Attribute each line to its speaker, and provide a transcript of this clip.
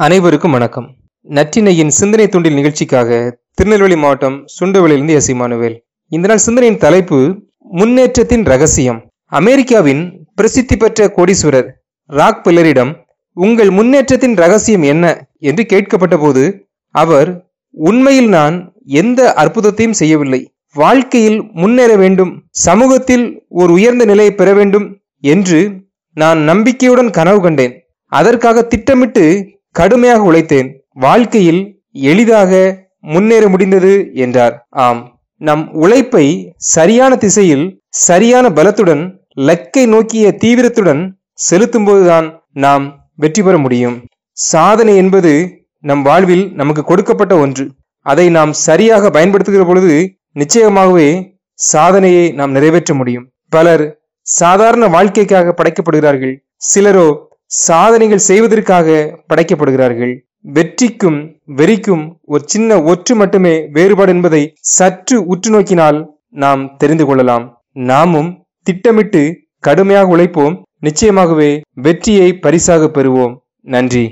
Speaker 1: அனைவருக்கும் வணக்கம். நற்றினையின் சிந்தனை துண்டில் நிகழ்ச்சிக்காக திருநெல்வேலி மாவட்டம் சுண்டவளியிலிருந்து எஸ். இமானுவேல். இந்த நாள் சிந்தனையின் தலைப்பு முன்னேற்றத்தின் ரகசியம். அமெரிக்காவின் பிரசித்தி பெற்ற கோடீஸ்வரர் ராக் பில்லரிடம் உங்கள் முன்னேற்றத்தின் ரகசியம் என்ன? என்று கேட்கப்பட்ட போது அவர் உண்மையில் நான் எந்த அற்புதத்தையும் செய்யவில்லை. வாழ்க்கையில் முன்னேற வேண்டும். சமூகத்தில் ஒரு உயர்ந்த நிலையை பெற வேண்டும் என்று நான் நம்பிக்கையுடன் கனவு கண்டேன். அதற்காக திட்டமிட்டு கடுமையாக உழைத்தேன். வாழ்க்கையில் எளிதாக முன்னேற முடிந்தது என்றார். ஆம். நம் உழைப்பை சரியான திசையில் சரியான பலத்துடன் லக்கை நோக்கிய தீவிரத்துடன் செலுத்தும்போதுதான் நாம் வெற்றி பெற முடியும். சாதனை என்பது நம் வாழ்வில் நமக்கு கொடுக்கப்பட்ட ஒன்று. அதை நாம் சரியாக பயன்படுத்துகிற பொழுது நிச்சயமாகவே சாதனையை நாம் நிறைவேற்ற முடியும். பலர் சாதாரண வாழ்க்கைக்காக படைக்கப்படுகிறார்கள். சிலரோ சாதனைகள் செய்வதற்காக படைக்கப்படுகிறார்கள். வெற்றிக்கும் வெறிக்கும் ஒரு சின்ன ஒற்று மட்டுமே வேறுபாடு என்பதை சற்று உற்று நோக்கினால் நாம் தெரிந்து கொள்ளலாம். நாமும் திட்டமிட்டு கடுமையாக உழைப்போம். நிச்சயமாகவே வெற்றியை பரிசாக பெறுவோம். நன்றி.